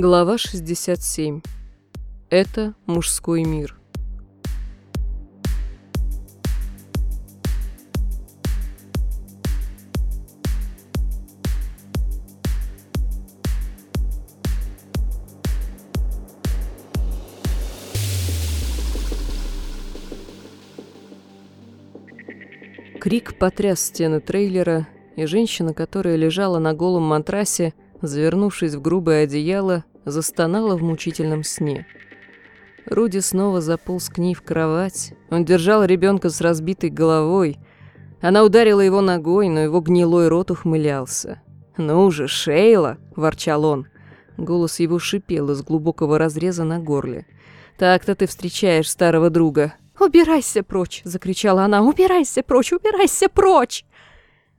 Глава 67. Это мужской мир. Крик потряс стены трейлера, и женщина, которая лежала на голом матрасе, завернувшись в грубое одеяло, застонала в мучительном сне. Руди снова заполз к ней в кровать. Он держал ребенка с разбитой головой. Она ударила его ногой, но его гнилой рот ухмылялся. «Ну же, Шейла!» – ворчал он. Голос его шипел из глубокого разреза на горле. «Так-то ты встречаешь старого друга». «Убирайся прочь!» – закричала она. «Убирайся прочь! Убирайся прочь!»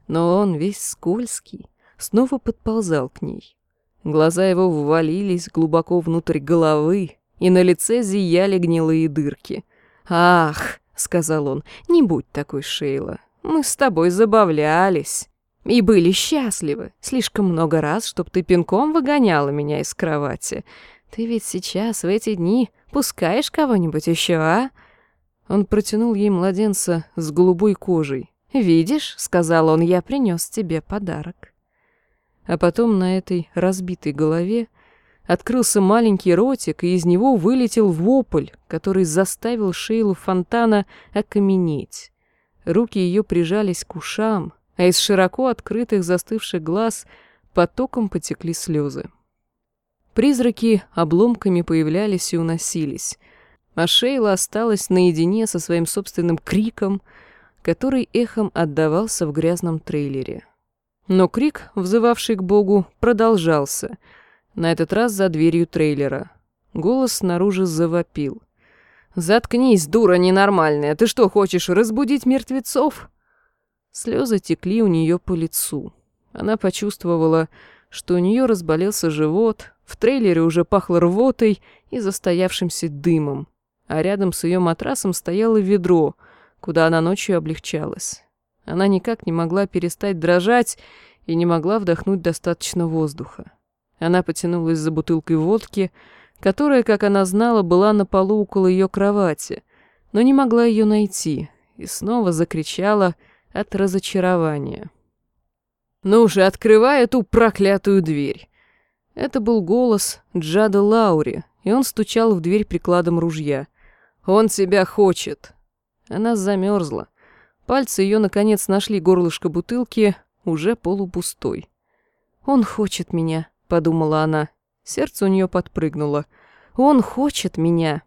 Но он весь скользкий, снова подползал к ней. Глаза его ввалились глубоко внутрь головы, и на лице зияли гнилые дырки. «Ах!» — сказал он, — «не будь такой, Шейла. Мы с тобой забавлялись и были счастливы. Слишком много раз, чтоб ты пинком выгоняла меня из кровати. Ты ведь сейчас, в эти дни, пускаешь кого-нибудь еще, а?» Он протянул ей младенца с голубой кожей. «Видишь», — сказал он, — «я принес тебе подарок». А потом на этой разбитой голове открылся маленький ротик, и из него вылетел вопль, который заставил Шейлу Фонтана окаменеть. Руки ее прижались к ушам, а из широко открытых застывших глаз потоком потекли слезы. Призраки обломками появлялись и уносились, а Шейла осталась наедине со своим собственным криком, который эхом отдавался в грязном трейлере. Но крик, взывавший к Богу, продолжался, на этот раз за дверью трейлера. Голос снаружи завопил. «Заткнись, дура ненормальная! Ты что, хочешь разбудить мертвецов?» Слезы текли у нее по лицу. Она почувствовала, что у нее разболелся живот, в трейлере уже пахло рвотой и застоявшимся дымом, а рядом с ее матрасом стояло ведро, куда она ночью облегчалась. Она никак не могла перестать дрожать и не могла вдохнуть достаточно воздуха. Она потянулась за бутылкой водки, которая, как она знала, была на полу около ее кровати, но не могла ее найти, и снова закричала от разочарования. «Ну же, открывай эту проклятую дверь!» Это был голос Джада Лаури, и он стучал в дверь прикладом ружья. «Он тебя хочет!» Она замерзла. Пальцы ее, наконец, нашли горлышко бутылки, уже полупустой. «Он хочет меня», — подумала она. Сердце у нее подпрыгнуло. «Он хочет меня».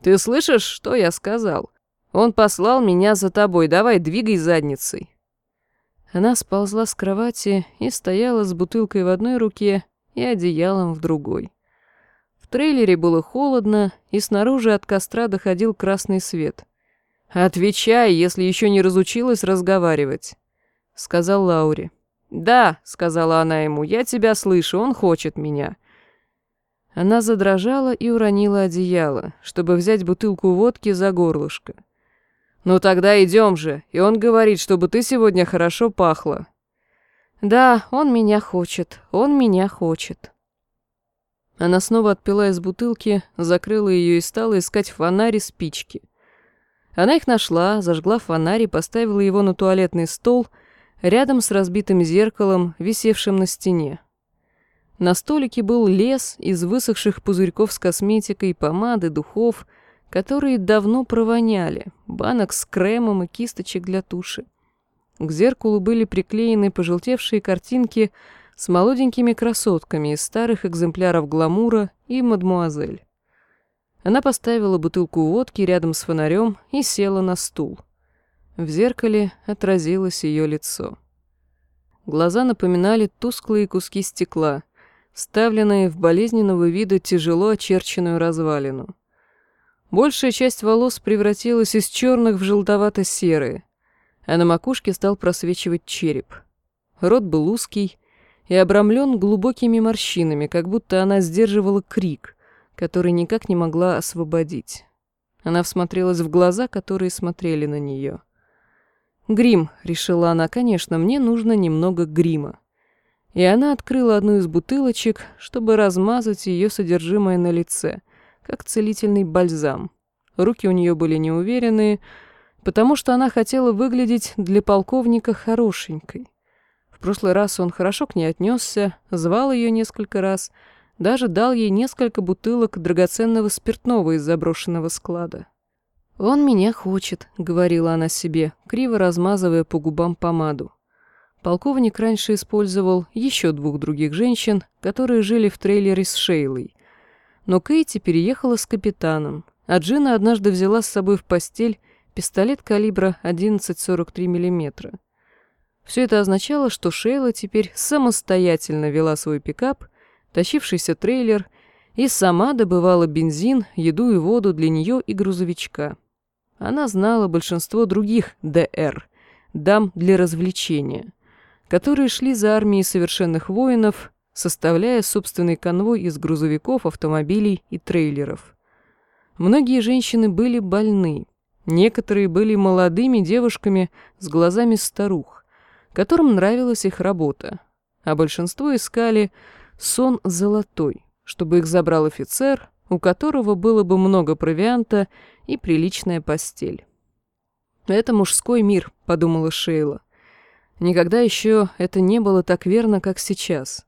«Ты слышишь, что я сказал? Он послал меня за тобой, давай, двигай задницей». Она сползла с кровати и стояла с бутылкой в одной руке и одеялом в другой. В трейлере было холодно, и снаружи от костра доходил красный свет. «Отвечай, если еще не разучилась разговаривать», — сказал Лаури. «Да», — сказала она ему, — «я тебя слышу, он хочет меня». Она задрожала и уронила одеяло, чтобы взять бутылку водки за горлышко. «Ну тогда идем же, и он говорит, чтобы ты сегодня хорошо пахла». «Да, он меня хочет, он меня хочет». Она снова отпила из бутылки, закрыла ее и стала искать фонарь и спички. Она их нашла, зажгла фонарь и поставила его на туалетный стол рядом с разбитым зеркалом, висевшим на стене. На столике был лес из высохших пузырьков с косметикой, помады, духов, которые давно провоняли, банок с кремом и кисточек для туши. К зеркалу были приклеены пожелтевшие картинки с молоденькими красотками из старых экземпляров «Гламура» и «Мадмуазель». Она поставила бутылку водки рядом с фонарем и села на стул. В зеркале отразилось ее лицо. Глаза напоминали тусклые куски стекла, вставленные в болезненного вида тяжело очерченную развалину. Большая часть волос превратилась из черных в желтовато-серые, а на макушке стал просвечивать череп. Рот был узкий и обрамлен глубокими морщинами, как будто она сдерживала крик — который никак не могла освободить. Она всмотрелась в глаза, которые смотрели на нее. «Грим», — решила она, — «конечно, мне нужно немного грима». И она открыла одну из бутылочек, чтобы размазать ее содержимое на лице, как целительный бальзам. Руки у нее были неуверенные, потому что она хотела выглядеть для полковника хорошенькой. В прошлый раз он хорошо к ней отнесся, звал ее несколько раз, даже дал ей несколько бутылок драгоценного спиртного из заброшенного склада. «Он меня хочет», — говорила она себе, криво размазывая по губам помаду. Полковник раньше использовал еще двух других женщин, которые жили в трейлере с Шейлой. Но Кейти переехала с капитаном, а Джина однажды взяла с собой в постель пистолет калибра 11,43 мм. Все это означало, что Шейла теперь самостоятельно вела свой пикап, тащившийся трейлер, и сама добывала бензин, еду и воду для нее и грузовичка. Она знала большинство других ДР, дам для развлечения, которые шли за армией совершенных воинов, составляя собственный конвой из грузовиков, автомобилей и трейлеров. Многие женщины были больны, некоторые были молодыми девушками с глазами старух, которым нравилась их работа, а большинство искали сон золотой, чтобы их забрал офицер, у которого было бы много провианта и приличная постель. «Это мужской мир», — подумала Шейла. Никогда еще это не было так верно, как сейчас.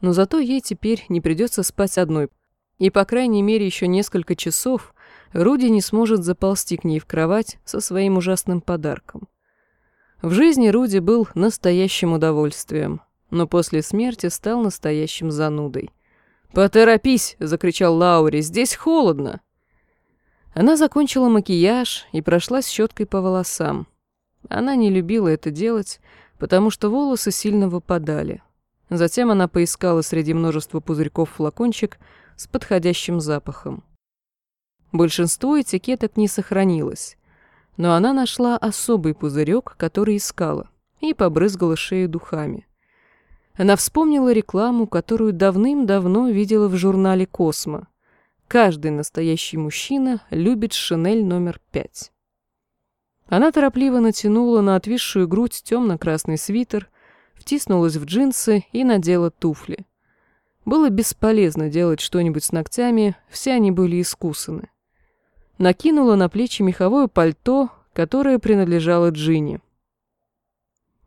Но зато ей теперь не придется спать одной. И, по крайней мере, еще несколько часов Руди не сможет заползти к ней в кровать со своим ужасным подарком. В жизни Руди был настоящим удовольствием, но после смерти стал настоящим занудой. «Поторопись!» — закричал Лаури. «Здесь холодно!» Она закончила макияж и прошлась щеткой по волосам. Она не любила это делать, потому что волосы сильно выпадали. Затем она поискала среди множества пузырьков флакончик с подходящим запахом. Большинство этикеток не сохранилось, но она нашла особый пузырек, который искала, и побрызгала шею духами. Она вспомнила рекламу, которую давным-давно видела в журнале «Космо». Каждый настоящий мужчина любит Шинель номер пять. Она торопливо натянула на отвисшую грудь темно-красный свитер, втиснулась в джинсы и надела туфли. Было бесполезно делать что-нибудь с ногтями, все они были искусаны. Накинула на плечи меховое пальто, которое принадлежало Джинни.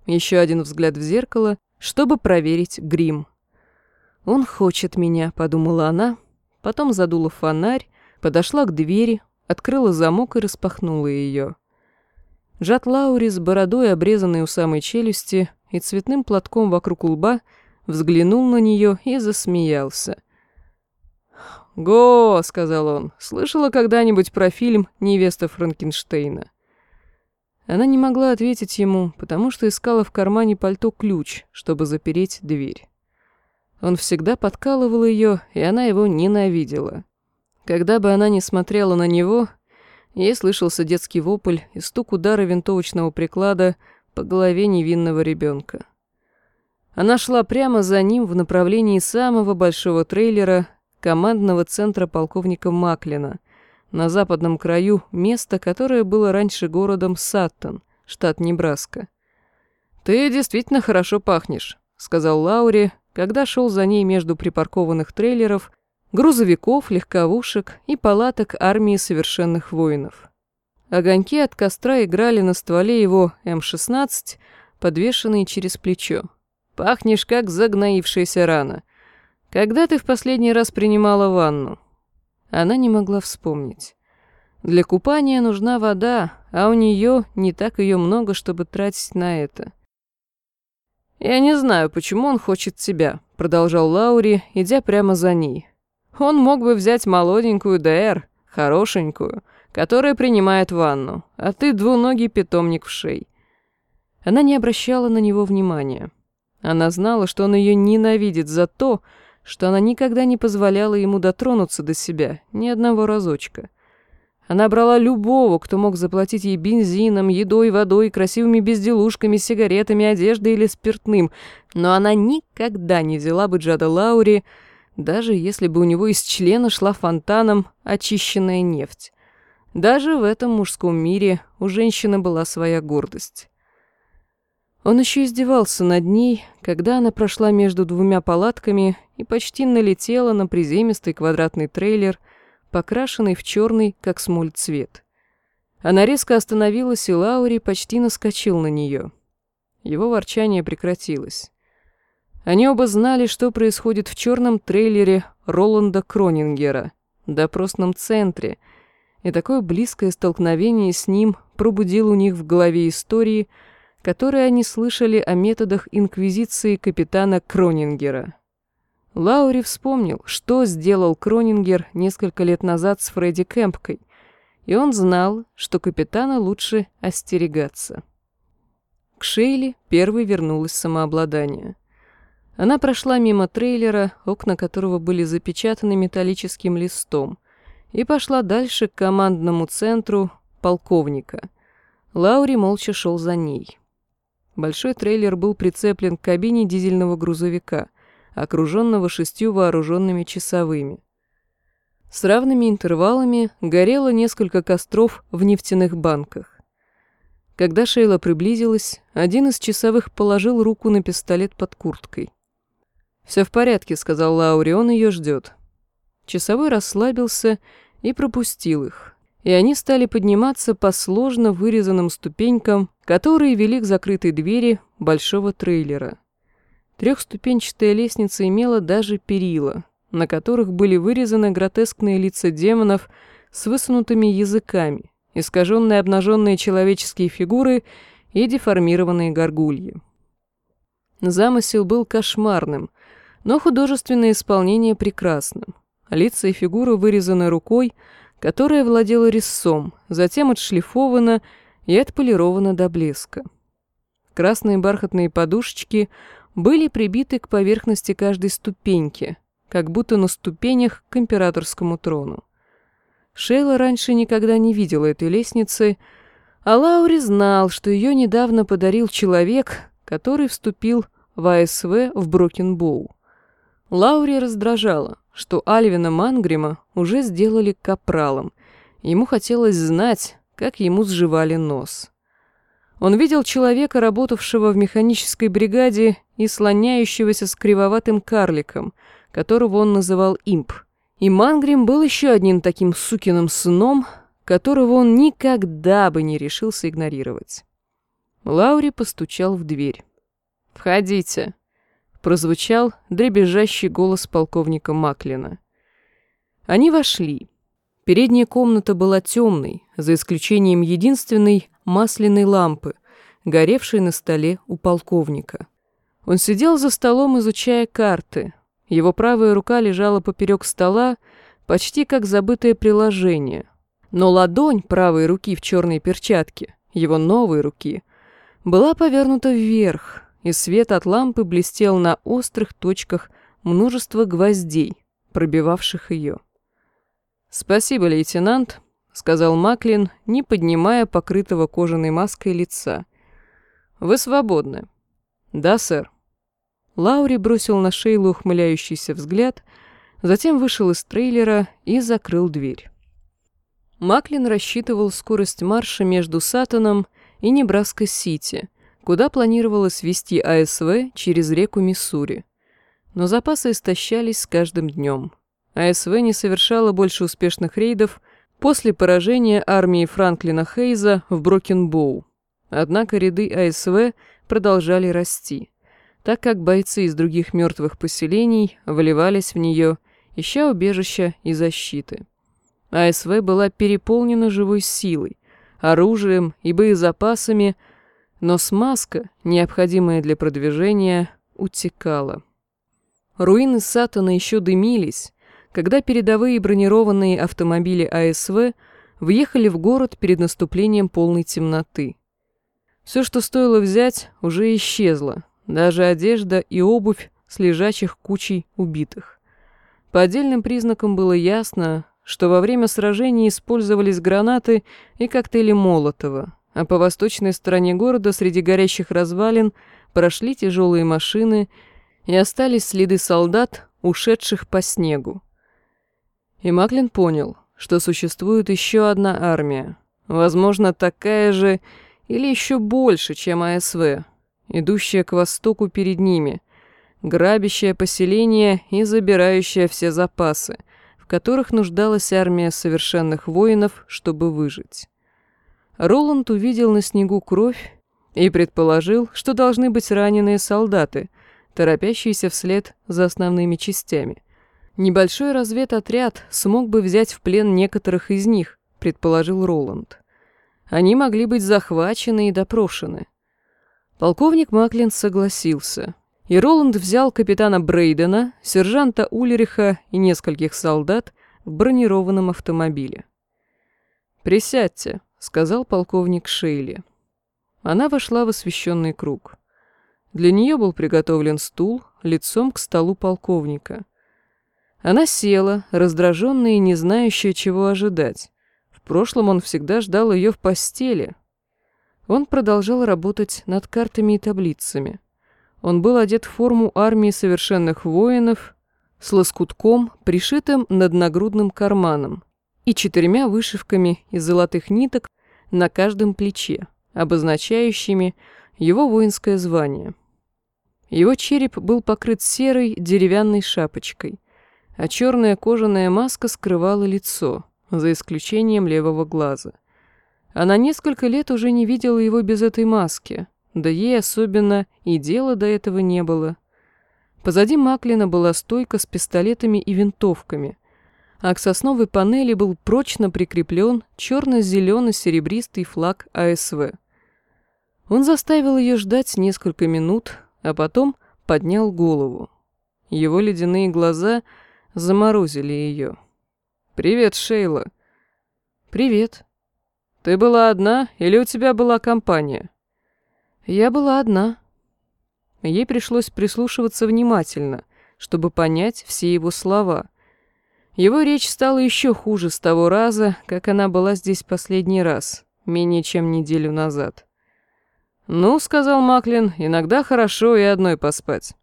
Еще один взгляд в зеркало, чтобы проверить грим. «Он хочет меня», — подумала она, потом задула фонарь, подошла к двери, открыла замок и распахнула ее. Джат Лаури с бородой, обрезанной у самой челюсти, и цветным платком вокруг лба, взглянул на нее и засмеялся. «Го!» — сказал он. «Слышала когда-нибудь про фильм «Невеста Франкенштейна»?» Она не могла ответить ему, потому что искала в кармане пальто ключ, чтобы запереть дверь. Он всегда подкалывал ее, и она его ненавидела. Когда бы она ни смотрела на него, ей слышался детский вопль и стук удара винтовочного приклада по голове невинного ребенка. Она шла прямо за ним в направлении самого большого трейлера командного центра полковника Маклина, на западном краю место, которое было раньше городом Саттон, штат Небраска. «Ты действительно хорошо пахнешь», — сказал Лаури, когда шел за ней между припаркованных трейлеров, грузовиков, легковушек и палаток армии совершенных воинов. Огоньки от костра играли на стволе его М-16, подвешенные через плечо. «Пахнешь, как загноившаяся рана. Когда ты в последний раз принимала ванну?» Она не могла вспомнить. Для купания нужна вода, а у нее не так ее много, чтобы тратить на это. «Я не знаю, почему он хочет тебя», — продолжал Лаури, идя прямо за ней. «Он мог бы взять молоденькую ДР, хорошенькую, которая принимает ванну, а ты двуногий питомник в шей». Она не обращала на него внимания. Она знала, что он ее ненавидит за то, что она никогда не позволяла ему дотронуться до себя ни одного разочка. Она брала любого, кто мог заплатить ей бензином, едой, водой, красивыми безделушками, сигаретами, одеждой или спиртным, но она никогда не взяла бы Джада Лаури, даже если бы у него из члена шла фонтаном очищенная нефть. Даже в этом мужском мире у женщины была своя гордость. Он еще издевался над ней, когда она прошла между двумя палатками и почти налетела на приземистый квадратный трейлер, покрашенный в черный, как смоль, цвет. Она резко остановилась, и Лаури почти наскочил на нее. Его ворчание прекратилось. Они оба знали, что происходит в черном трейлере Роланда Кронингера, допросном центре, и такое близкое столкновение с ним пробудило у них в голове истории, которые они слышали о методах инквизиции капитана Кронингера. Лаури вспомнил, что сделал Кронингер несколько лет назад с Фредди Кэмпкой, и он знал, что капитана лучше остерегаться. К Шейли первой вернулось самообладание. Она прошла мимо трейлера, окна которого были запечатаны металлическим листом, и пошла дальше к командному центру полковника. Лаури молча шел за ней. Большой трейлер был прицеплен к кабине дизельного грузовика, окруженного шестью вооруженными часовыми. С равными интервалами горело несколько костров в нефтяных банках. Когда Шейла приблизилась, один из часовых положил руку на пистолет под курткой. «Все в порядке», — сказал Лаури, — «он ее ждет». Часовой расслабился и пропустил их, и они стали подниматься по сложно вырезанным ступенькам, которые вели к закрытой двери большого трейлера. Трехступенчатая лестница имела даже перила, на которых были вырезаны гротескные лица демонов с высунутыми языками, искаженные обнаженные человеческие фигуры и деформированные горгульи. Замысел был кошмарным, но художественное исполнение прекрасным. Лица и фигуры вырезаны рукой, которая владела резцом, затем отшлифована и отполирована до блеска. Красные бархатные подушечки были прибиты к поверхности каждой ступеньки, как будто на ступенях к императорскому трону. Шейла раньше никогда не видела этой лестницы, а Лаури знал, что ее недавно подарил человек, который вступил в АСВ в Брокенбоу. Лаури раздражала, что Альвина Мангрима уже сделали капралом. Ему хотелось знать, как ему сживали нос. Он видел человека, работавшего в механической бригаде и слоняющегося с кривоватым карликом, которого он называл имп. И Мангрим был еще одним таким сукиным сыном, которого он никогда бы не решился игнорировать. Лаури постучал в дверь. «Входите», — прозвучал дребезжащий голос полковника Маклина. Они вошли. Передняя комната была темной, за исключением единственной масляной лампы, горевшей на столе у полковника. Он сидел за столом, изучая карты. Его правая рука лежала поперек стола, почти как забытое приложение. Но ладонь правой руки в черной перчатке, его новой руки, была повернута вверх, и свет от лампы блестел на острых точках множества гвоздей, пробивавших ее. «Спасибо, лейтенант», — сказал Маклин, не поднимая покрытого кожаной маской лица. «Вы свободны». «Да, сэр». Лаури бросил на Шейлу ухмыляющийся взгляд, затем вышел из трейлера и закрыл дверь. Маклин рассчитывал скорость марша между Сатаном и Небраска-Сити, куда планировалось вести АСВ через реку Миссури. Но запасы истощались с каждым днем. АСВ не совершала больше успешных рейдов после поражения армии Франклина Хейза в Брокенбоу. Однако ряды АСВ продолжали расти, так как бойцы из других мертвых поселений вливались в нее, ища убежища и защиты. АСВ была переполнена живой силой, оружием и боезапасами, но смазка, необходимая для продвижения, утекала. Руины Сатана еще дымились, когда передовые бронированные автомобили АСВ въехали в город перед наступлением полной темноты. Все, что стоило взять, уже исчезло, даже одежда и обувь с лежачих кучей убитых. По отдельным признакам было ясно, что во время сражений использовались гранаты и коктейли Молотова, а по восточной стороне города среди горящих развалин прошли тяжелые машины и остались следы солдат, ушедших по снегу. И Маклин понял, что существует еще одна армия, возможно, такая же или еще больше, чем АСВ, идущая к востоку перед ними, грабящая поселение и забирающая все запасы, в которых нуждалась армия совершенных воинов, чтобы выжить. Роланд увидел на снегу кровь и предположил, что должны быть раненые солдаты, торопящиеся вслед за основными частями. Небольшой разведотряд смог бы взять в плен некоторых из них, предположил Роланд. Они могли быть захвачены и допрошены. Полковник Маклин согласился, и Роланд взял капитана Брейдена, сержанта Ульриха и нескольких солдат в бронированном автомобиле. «Присядьте», — сказал полковник Шейли. Она вошла в освещенный круг. Для нее был приготовлен стул лицом к столу полковника. Она села, раздраженная и не знающая, чего ожидать. В прошлом он всегда ждал ее в постели. Он продолжал работать над картами и таблицами. Он был одет в форму армии совершенных воинов с лоскутком, пришитым над нагрудным карманом, и четырьмя вышивками из золотых ниток на каждом плече, обозначающими его воинское звание. Его череп был покрыт серой деревянной шапочкой, а черная кожаная маска скрывала лицо, за исключением левого глаза. Она несколько лет уже не видела его без этой маски, да ей особенно и дела до этого не было. Позади Маклина была стойка с пистолетами и винтовками, а к сосновой панели был прочно прикреплен черно-зелено-серебристый флаг АСВ. Он заставил ее ждать несколько минут, а потом поднял голову. Его ледяные глаза заморозили ее. «Привет, Шейла». «Привет. Ты была одна или у тебя была компания?» «Я была одна». Ей пришлось прислушиваться внимательно, чтобы понять все его слова. Его речь стала еще хуже с того раза, как она была здесь последний раз, менее чем неделю назад. «Ну, — сказал Маклин, — иногда хорошо и одной поспать.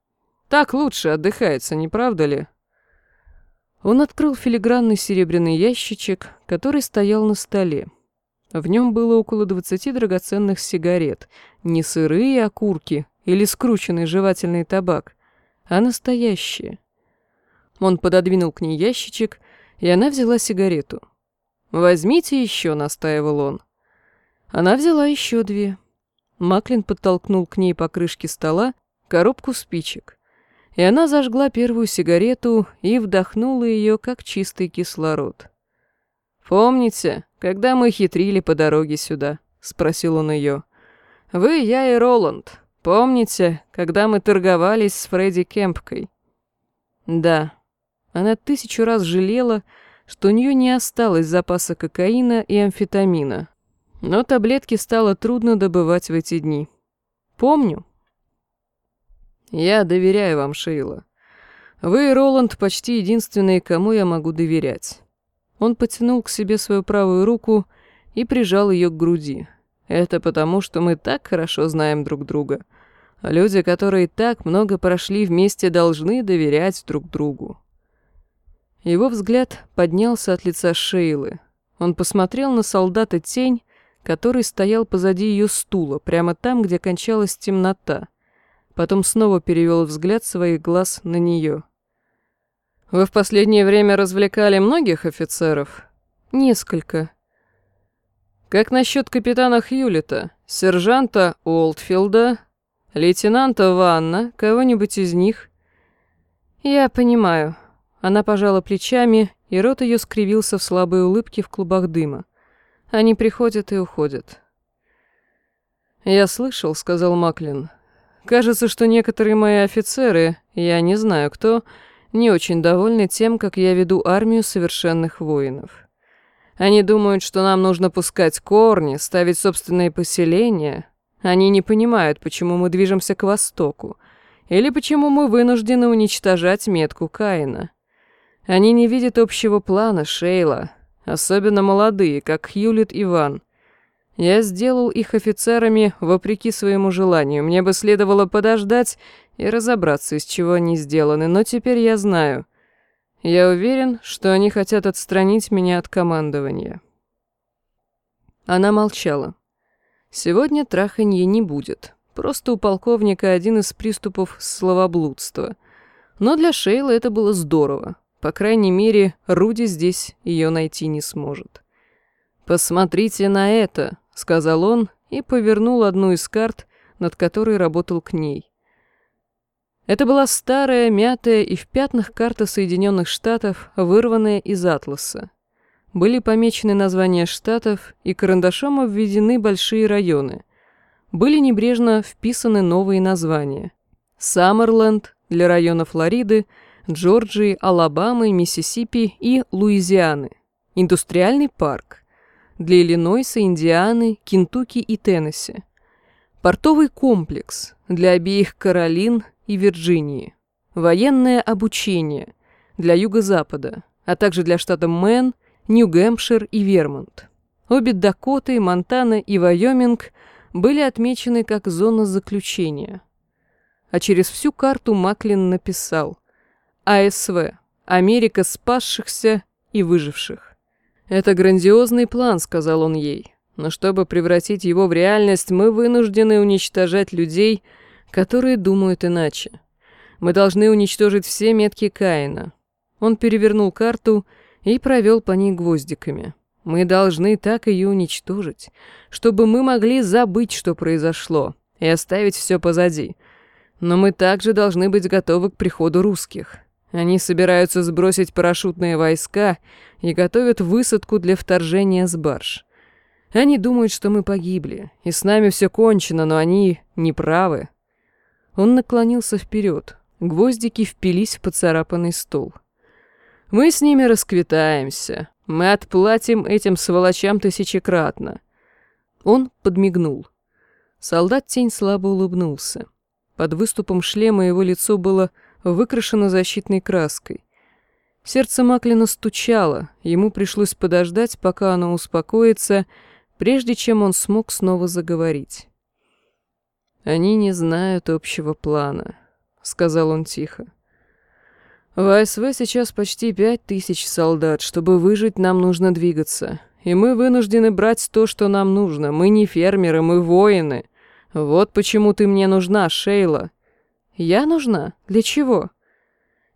Так лучше отдыхается, не правда ли?» Он открыл филигранный серебряный ящичек, который стоял на столе. В нем было около двадцати драгоценных сигарет, не сырые окурки или скрученный жевательный табак, а настоящие. Он пододвинул к ней ящичек, и она взяла сигарету. «Возьмите еще», — настаивал он. Она взяла еще две. Маклин подтолкнул к ней по крышке стола коробку спичек. И она зажгла первую сигарету и вдохнула ее, как чистый кислород. «Помните, когда мы хитрили по дороге сюда?» — спросил он ее. «Вы, я и Роланд. Помните, когда мы торговались с Фредди Кемпкой?» «Да». Она тысячу раз жалела, что у нее не осталось запаса кокаина и амфетамина, но таблетки стало трудно добывать в эти дни. Помню. Я доверяю вам, Шейла. Вы и Роланд почти единственные, кому я могу доверять. Он потянул к себе свою правую руку и прижал ее к груди. Это потому, что мы так хорошо знаем друг друга. Люди, которые так много прошли вместе, должны доверять друг другу. Его взгляд поднялся от лица Шейлы. Он посмотрел на солдата тень, который стоял позади ее стула, прямо там, где кончалась темнота. Потом снова перевел взгляд своих глаз на нее. «Вы в последнее время развлекали многих офицеров?» «Несколько». «Как насчет капитана Хьюлита, сержанта Уолтфилда, лейтенанта Ванна, кого-нибудь из них?» «Я понимаю». Она пожала плечами, и рот ее скривился в слабой улыбке в клубах дыма. Они приходят и уходят. «Я слышал», — сказал Маклин. «Кажется, что некоторые мои офицеры, я не знаю кто, не очень довольны тем, как я веду армию совершенных воинов. Они думают, что нам нужно пускать корни, ставить собственные поселения. Они не понимают, почему мы движемся к востоку, или почему мы вынуждены уничтожать метку Каина. Они не видят общего плана, Шейла, особенно молодые, как Хьюлит и Ван. Я сделал их офицерами вопреки своему желанию. Мне бы следовало подождать и разобраться, из чего они сделаны, но теперь я знаю. Я уверен, что они хотят отстранить меня от командования. Она молчала. Сегодня траханье не будет, Просто у полковника один из приступов словоблудства. Но для Шейла это было здорово. По крайней мере, Руди здесь ее найти не сможет. «Посмотрите на это», — сказал он и повернул одну из карт, над которой работал к ней. Это была старая, мятая и в пятнах карта Соединенных Штатов, вырванная из атласа. Были помечены названия штатов и карандашом обведены большие районы. Были небрежно вписаны новые названия. Саммерленд для района Флориды, Джорджии, Алабамы, Миссисипи и Луизианы. Индустриальный парк для Иллинойса, Индианы, Кентукки и Теннесси. Портовый комплекс для обеих Каролин и Вирджинии. Военное обучение для Юго-Запада, а также для штата Мэн, Нью-Гэмпшир и Вермонт. Обе Дакоты, Монтана и Вайоминг были отмечены как зона заключения. А через всю карту Маклин написал «АСВ. Америка спасшихся и выживших». «Это грандиозный план», — сказал он ей. «Но чтобы превратить его в реальность, мы вынуждены уничтожать людей, которые думают иначе. Мы должны уничтожить все метки Каина». Он перевернул карту и провел по ней гвоздиками. Мы должны так ее уничтожить, чтобы мы могли забыть, что произошло, и оставить все позади. Но мы также должны быть готовы к приходу русских. Они собираются сбросить парашютные войска и готовят высадку для вторжения с барж. Они думают, что мы погибли, и с нами все кончено, но они не правы. Он наклонился вперед. Гвоздики впились в поцарапанный стол. Мы с ними расквитаемся. Мы отплатим этим сволочам тысячекратно». Он подмигнул. Солдат-тень слабо улыбнулся. Под выступом шлема его лицо было выкрашено защитной краской. Сердце Маклина стучало, ему пришлось подождать, пока оно успокоится, прежде чем он смог снова заговорить. «Они не знают общего плана», — сказал он тихо. В АСВ сейчас почти пять тысяч солдат. Чтобы выжить, нам нужно двигаться. И мы вынуждены брать то, что нам нужно. Мы не фермеры, мы воины. Вот почему ты мне нужна, Шейла. Я нужна? Для чего?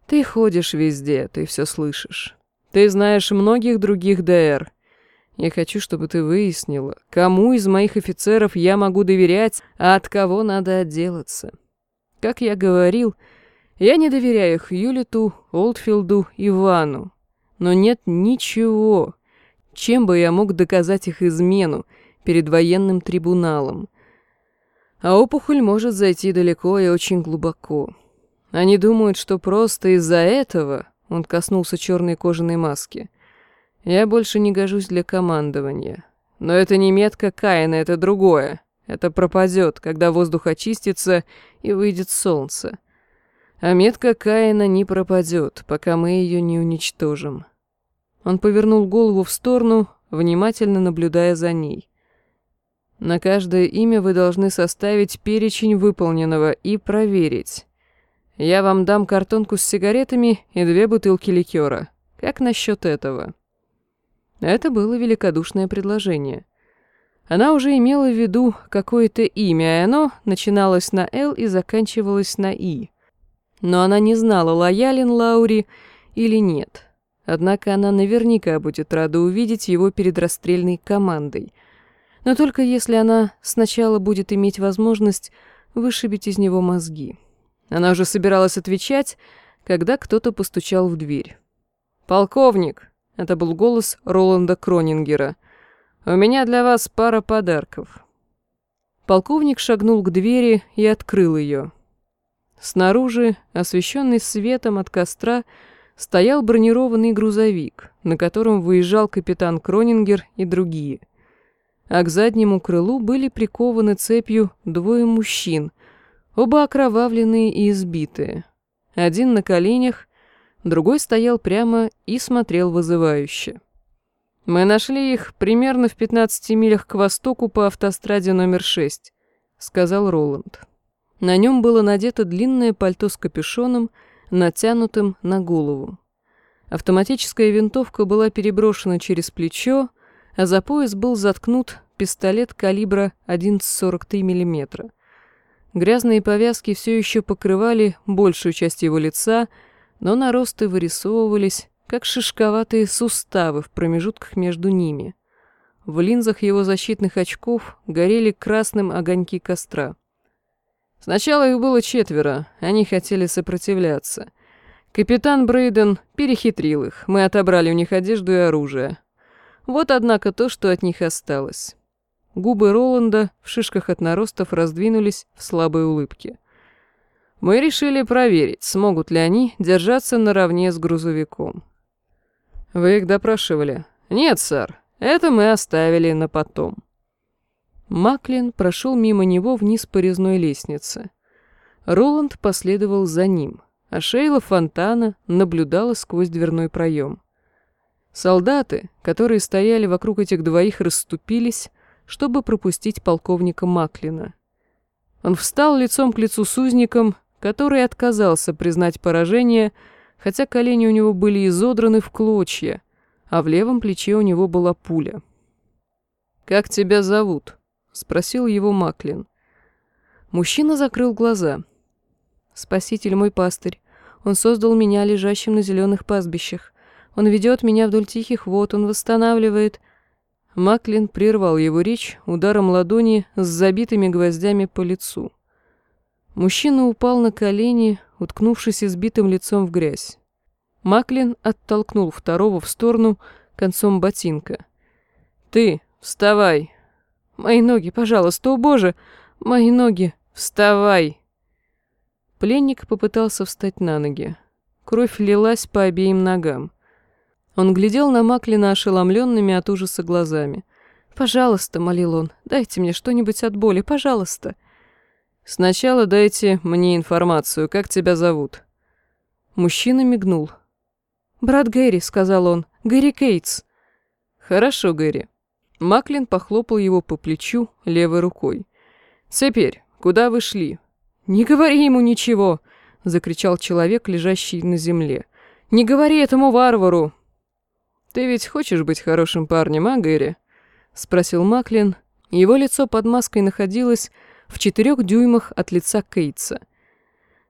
Ты ходишь везде, ты все слышишь. Ты знаешь многих других ДР. Я хочу, чтобы ты выяснила, кому из моих офицеров я могу доверять, а от кого надо отделаться. Как я говорил, я не доверяю Хьюлиту, Олдфилду и Вану. Но нет ничего, чем бы я мог доказать их измену перед военным трибуналом. А опухоль может зайти далеко и очень глубоко. Они думают, что просто из-за этого, он коснулся черной кожаной маски, я больше не гожусь для командования. Но это не метка Каина, это другое. Это пропадет, когда воздух очистится и выйдет солнце. А метка Каина не пропадет, пока мы ее не уничтожим. Он повернул голову в сторону, внимательно наблюдая за ней. На каждое имя вы должны составить перечень выполненного и проверить. Я вам дам картонку с сигаретами и две бутылки ликера. Как насчет этого? Это было великодушное предложение. Она уже имела в виду какое-то имя, и оно начиналось на «Л» и заканчивалось на «И». Но она не знала, лоялен Лаури или нет. Однако она наверняка будет рада увидеть его перед расстрельной командой. Но только если она сначала будет иметь возможность вышибить из него мозги. Она уже собиралась отвечать, когда кто-то постучал в дверь. «Полковник!» — это был голос Роланда Кронингера. «У меня для вас пара подарков». Полковник шагнул к двери и открыл ее. Снаружи, освещенный светом от костра, стоял бронированный грузовик, на котором выезжал капитан Кронингер и другие. А к заднему крылу были прикованы цепью двое мужчин, оба окровавленные и избитые. Один на коленях, другой стоял прямо и смотрел вызывающе. «Мы нашли их примерно в 15 милях к востоку по автостраде номер 6», — сказал Роланд. На нем было надето длинное пальто с капюшоном, натянутым на голову. Автоматическая винтовка была переброшена через плечо, а за пояс был заткнут пистолет калибра 11,43 мм. Грязные повязки все еще покрывали большую часть его лица, но наросты вырисовывались, как шишковатые суставы в промежутках между ними. В линзах его защитных очков горели красным огоньки костра. Сначала их было четверо, они хотели сопротивляться. Капитан Брейден перехитрил их, мы отобрали у них одежду и оружие. Вот, однако, то, что от них осталось. Губы Роланда в шишках от наростов раздвинулись в слабой улыбке. Мы решили проверить, смогут ли они держаться наравне с грузовиком. Вы их допрашивали? Нет, сэр. Это мы оставили на потом. Маклин прошел мимо него вниз по резной лестнице. Роланд последовал за ним, а Шейла Фонтана наблюдала сквозь дверной проем. Солдаты, которые стояли вокруг этих двоих, расступились, чтобы пропустить полковника Маклина. Он встал лицом к лицу с узником, который отказался признать поражение, хотя колени у него были изодраны в клочья, а в левом плече у него была пуля. «Как тебя зовут?» — спросил его Маклин. Мужчина закрыл глаза. «Спаситель мой пастырь. Он создал меня лежащим на зеленых пастбищах. Он ведет меня вдоль тихих вод, он восстанавливает...» Маклин прервал его речь ударом ладони с забитыми гвоздями по лицу. Мужчина упал на колени, уткнувшись избитым лицом в грязь. Маклин оттолкнул второго в сторону концом ботинка. «Ты, вставай!» «Мои ноги, пожалуйста, о боже! Мои ноги! Вставай!» Пленник попытался встать на ноги. Кровь лилась по обеим ногам. Он глядел на Маклина ошеломленными от ужаса глазами. «Пожалуйста», — молил он, — «дайте мне что-нибудь от боли, пожалуйста». «Сначала дайте мне информацию, как тебя зовут». Мужчина мигнул. «Брат Гэри», — сказал он, — «Гэри Кейтс». «Хорошо, Гэри». Маклин похлопал его по плечу левой рукой. «Теперь, куда вы шли?» «Не говори ему ничего!» — закричал человек, лежащий на земле. «Не говори этому варвару!» «Ты ведь хочешь быть хорошим парнем, а, Гэри?» — спросил Маклин. Его лицо под маской находилось в четырех дюймах от лица Кейтса.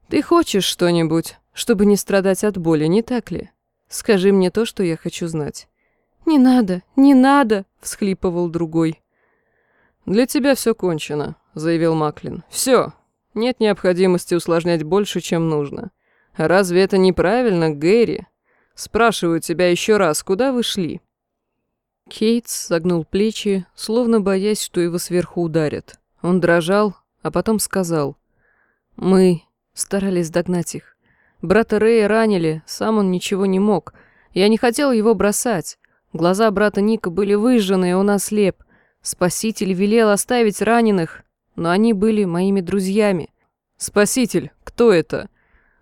«Ты хочешь что-нибудь, чтобы не страдать от боли, не так ли? Скажи мне то, что я хочу знать». «Не надо, не надо!» — всхлипывал другой. «Для тебя все кончено», — заявил Маклин. «Все. Нет необходимости усложнять больше, чем нужно. Разве это неправильно, Гэри? Спрашиваю тебя еще раз, куда вы шли?» Кейтс согнул плечи, словно боясь, что его сверху ударят. Он дрожал, а потом сказал. «Мы старались догнать их. Брата Рэя ранили, сам он ничего не мог. Я не хотел его бросать. Глаза брата Ника были выжжены, и он ослеп. Спаситель велел оставить раненых, но они были моими друзьями. «Спаситель? Кто это?»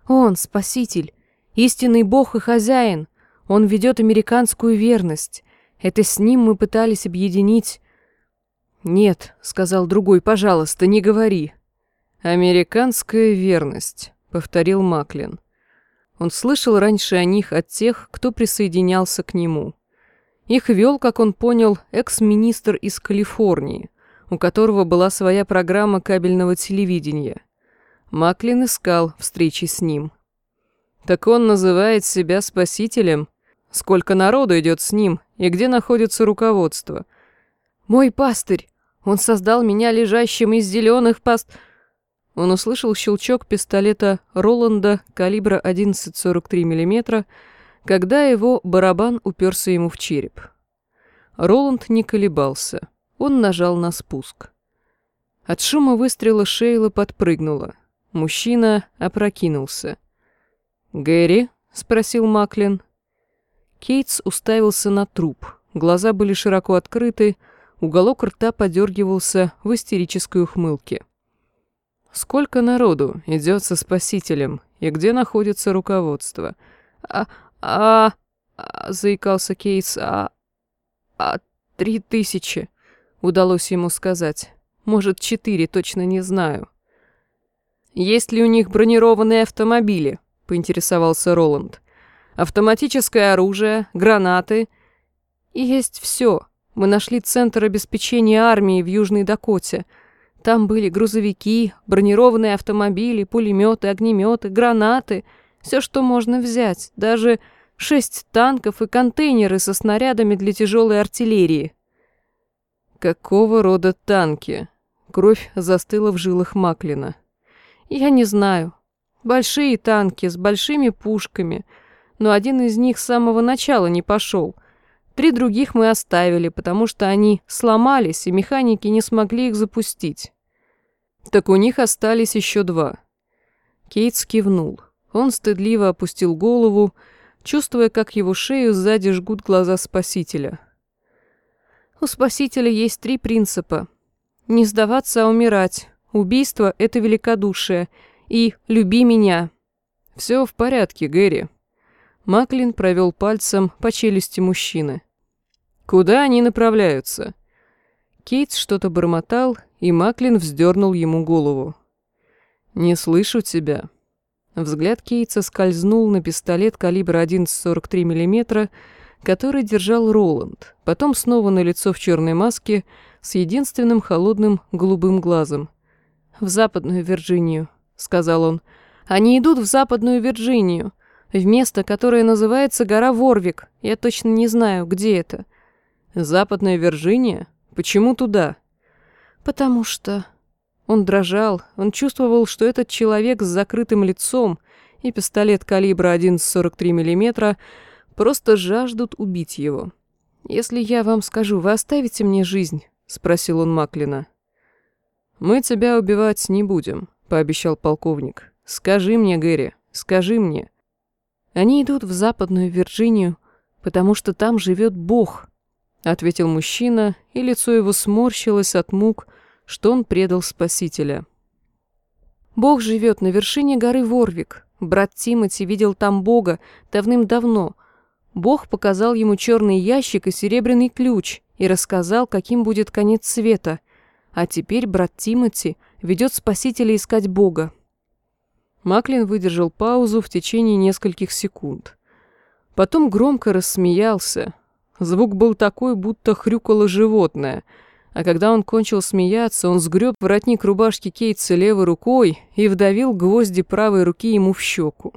«Он, Спаситель. Истинный Бог и хозяин. Он ведет американскую верность. Это с ним мы пытались объединить «Нет», — сказал другой, — «пожалуйста, не говори». «Американская верность», — повторил Маклин. Он слышал раньше о них от тех, кто присоединялся к нему. Их вел, как он понял, экс-министр из Калифорнии, у которого была своя программа кабельного телевидения. Маклин искал встречи с ним. Так он называет себя спасителем? Сколько народу идет с ним, и где находится руководство? «Мой пастырь! Он создал меня лежащим из зеленых паст...» Он услышал щелчок пистолета Роланда калибра 11,43 мм, когда его барабан уперся ему в череп. Роланд не колебался. Он нажал на спуск. От шума выстрела Шейла подпрыгнула. Мужчина опрокинулся. «Гэри?» — спросил Маклин. Кейтс уставился на труп. Глаза были широко открыты, Уголок рта подергивался в истерической ухмылке. Сколько народу идет со спасителем, и где находится руководство? А, а, а заикался Кейс, а, а, три тысячи, удалось ему сказать. Может, четыре, точно не знаю. Есть ли у них бронированные автомобили? Поинтересовался Роланд. Автоматическое оружие, гранаты. Есть все. Мы нашли центр обеспечения армии в Южной Дакоте. Там были грузовики, бронированные автомобили, пулеметы, огнеметы, гранаты. Все, что можно взять. Даже шесть танков и контейнеры со снарядами для тяжелой артиллерии. Какого рода танки? Кровь застыла в жилах Маклина. Я не знаю. Большие танки с большими пушками. Но один из них с самого начала не пошел. Три других мы оставили, потому что они сломались, и механики не смогли их запустить. Так у них остались еще два. Кейтс кивнул. Он стыдливо опустил голову, чувствуя, как его шею сзади жгут глаза спасителя. У спасителя есть три принципа. Не сдаваться, а умирать. Убийство — это великодушие. И «люби меня». Все в порядке, Гэри. Маклин провел пальцем по челюсти мужчины. Куда они направляются? Кейтс что-то бормотал, и Маклин вздернул ему голову. «Не слышу тебя». Взгляд Кейтса скользнул на пистолет калибра 11,43 мм, который держал Роланд, потом снова на лицо в черной маске с единственным холодным голубым глазом. «В Западную Вирджинию», — сказал он. «Они идут в Западную Вирджинию, в место, которое называется гора Ворвик. Я точно не знаю, где это». «Западная Вирджиния? Почему туда?» «Потому что...» Он дрожал, он чувствовал, что этот человек с закрытым лицом и пистолет калибра 11,43 мм просто жаждут убить его. «Если я вам скажу, вы оставите мне жизнь?» — спросил он Маклина. «Мы тебя убивать не будем», — пообещал полковник. «Скажи мне, Гэри, скажи мне». «Они идут в Западную Вирджинию, потому что там живет Бог», — ответил мужчина, и лицо его сморщилось от мук, что он предал Спасителя. Бог живет на вершине горы Ворвик. Брат Тимати видел там Бога давным-давно. Бог показал ему черный ящик и серебряный ключ и рассказал, каким будет конец света. А теперь брат Тимати ведет Спасителя искать Бога. Маклин выдержал паузу в течение нескольких секунд. Потом громко рассмеялся. Звук был такой, будто хрюкало животное — а когда он кончил смеяться, он сгреб воротник рубашки Кейтса левой рукой и вдавил гвозди правой руки ему в щеку.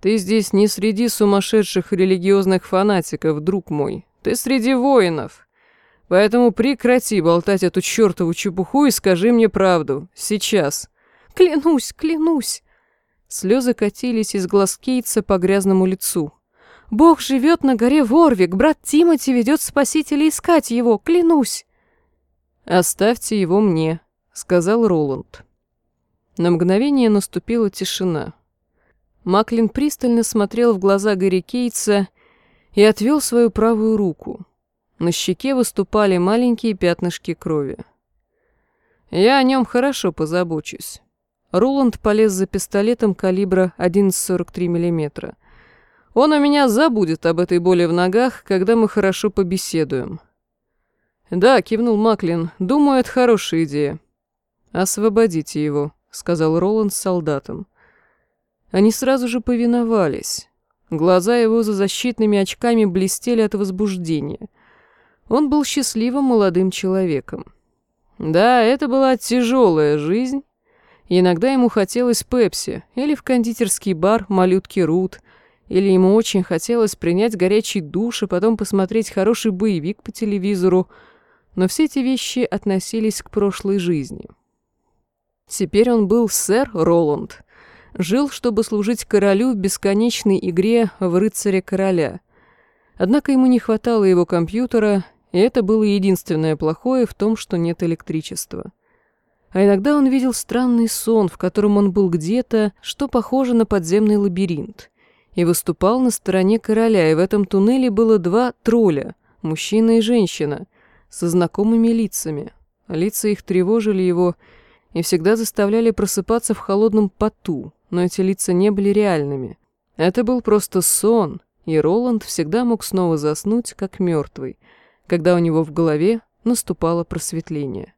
«Ты здесь не среди сумасшедших религиозных фанатиков, друг мой. Ты среди воинов. Поэтому прекрати болтать эту чертову чепуху и скажи мне правду. Сейчас». «Клянусь, клянусь!» Слезы катились из глаз Кейтса по грязному лицу. «Бог живет на горе Ворвик, брат Тимати ведет спасителя искать его, клянусь!» «Оставьте его мне», — сказал Роланд. На мгновение наступила тишина. Маклин пристально смотрел в глаза Гарри Кейтса и отвел свою правую руку. На щеке выступали маленькие пятнышки крови. «Я о нем хорошо позабочусь». Роланд полез за пистолетом калибра 11,43 мм. «Он у меня забудет об этой боли в ногах, когда мы хорошо побеседуем». «Да», — кивнул Маклин, — «думаю, это хорошая идея». «Освободите его», — сказал Роланд с солдатом. Они сразу же повиновались. Глаза его за защитными очками блестели от возбуждения. Он был счастливым молодым человеком. Да, это была тяжелая жизнь. иногда ему хотелось пепси, или в кондитерский бар малютки Рут, или ему очень хотелось принять горячий душ и потом посмотреть хороший боевик по телевизору — но все эти вещи относились к прошлой жизни. Теперь он был сэр Роланд. Жил, чтобы служить королю в бесконечной игре в рыцаря короля. Однако ему не хватало его компьютера, и это было единственное плохое в том, что нет электричества. А иногда он видел странный сон, в котором он был где-то, что похоже на подземный лабиринт, и выступал на стороне короля, и в этом туннеле было два тролля, мужчина и женщина, со знакомыми лицами. Лица их тревожили его и всегда заставляли просыпаться в холодном поту, но эти лица не были реальными. Это был просто сон, и Роланд всегда мог снова заснуть, как мертвый, когда у него в голове наступало просветление.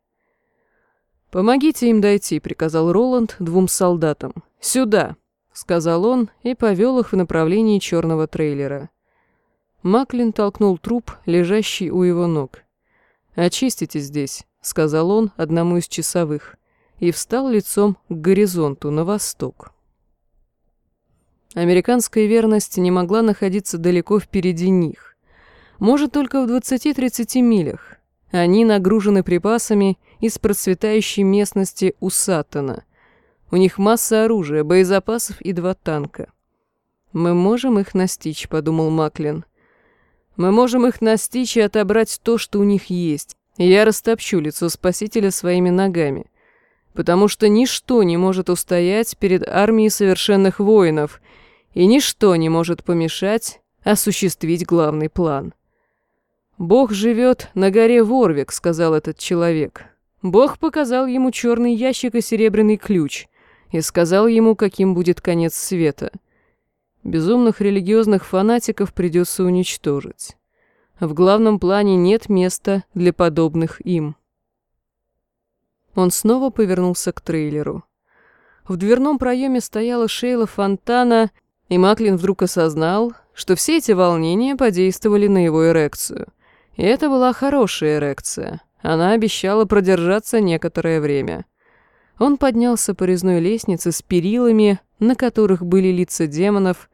«Помогите им дойти», — приказал Роланд двум солдатам. «Сюда», — сказал он и повел их в направлении черного трейлера. Маклин толкнул труп, лежащий у его ног. «Очистите здесь», — сказал он одному из часовых, и встал лицом к горизонту на восток. Американская верность не могла находиться далеко впереди них. Может, только в 20-30 милях. Они нагружены припасами из процветающей местности у Саттона. У них масса оружия, боезапасов и два танка. «Мы можем их настичь», — подумал Маклин. «Мы можем их настичь и отобрать то, что у них есть. Я растопчу лицо Спасителя своими ногами, потому что ничто не может устоять перед армией совершенных воинов, и ничто не может помешать осуществить главный план». «Бог живет на горе Ворвик», — сказал этот человек. Бог показал ему черный ящик и серебряный ключ и сказал ему, каким будет конец света. Безумных религиозных фанатиков придется уничтожить. В главном плане нет места для подобных им. Он снова повернулся к трейлеру. В дверном проеме стояла Шейла Фонтана, и Маклин вдруг осознал, что все эти волнения подействовали на его эрекцию. И это была хорошая эрекция. Она обещала продержаться некоторое время. Он поднялся по резной лестнице с перилами, на которых были лица демонов,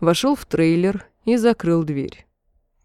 вошел в трейлер и закрыл дверь.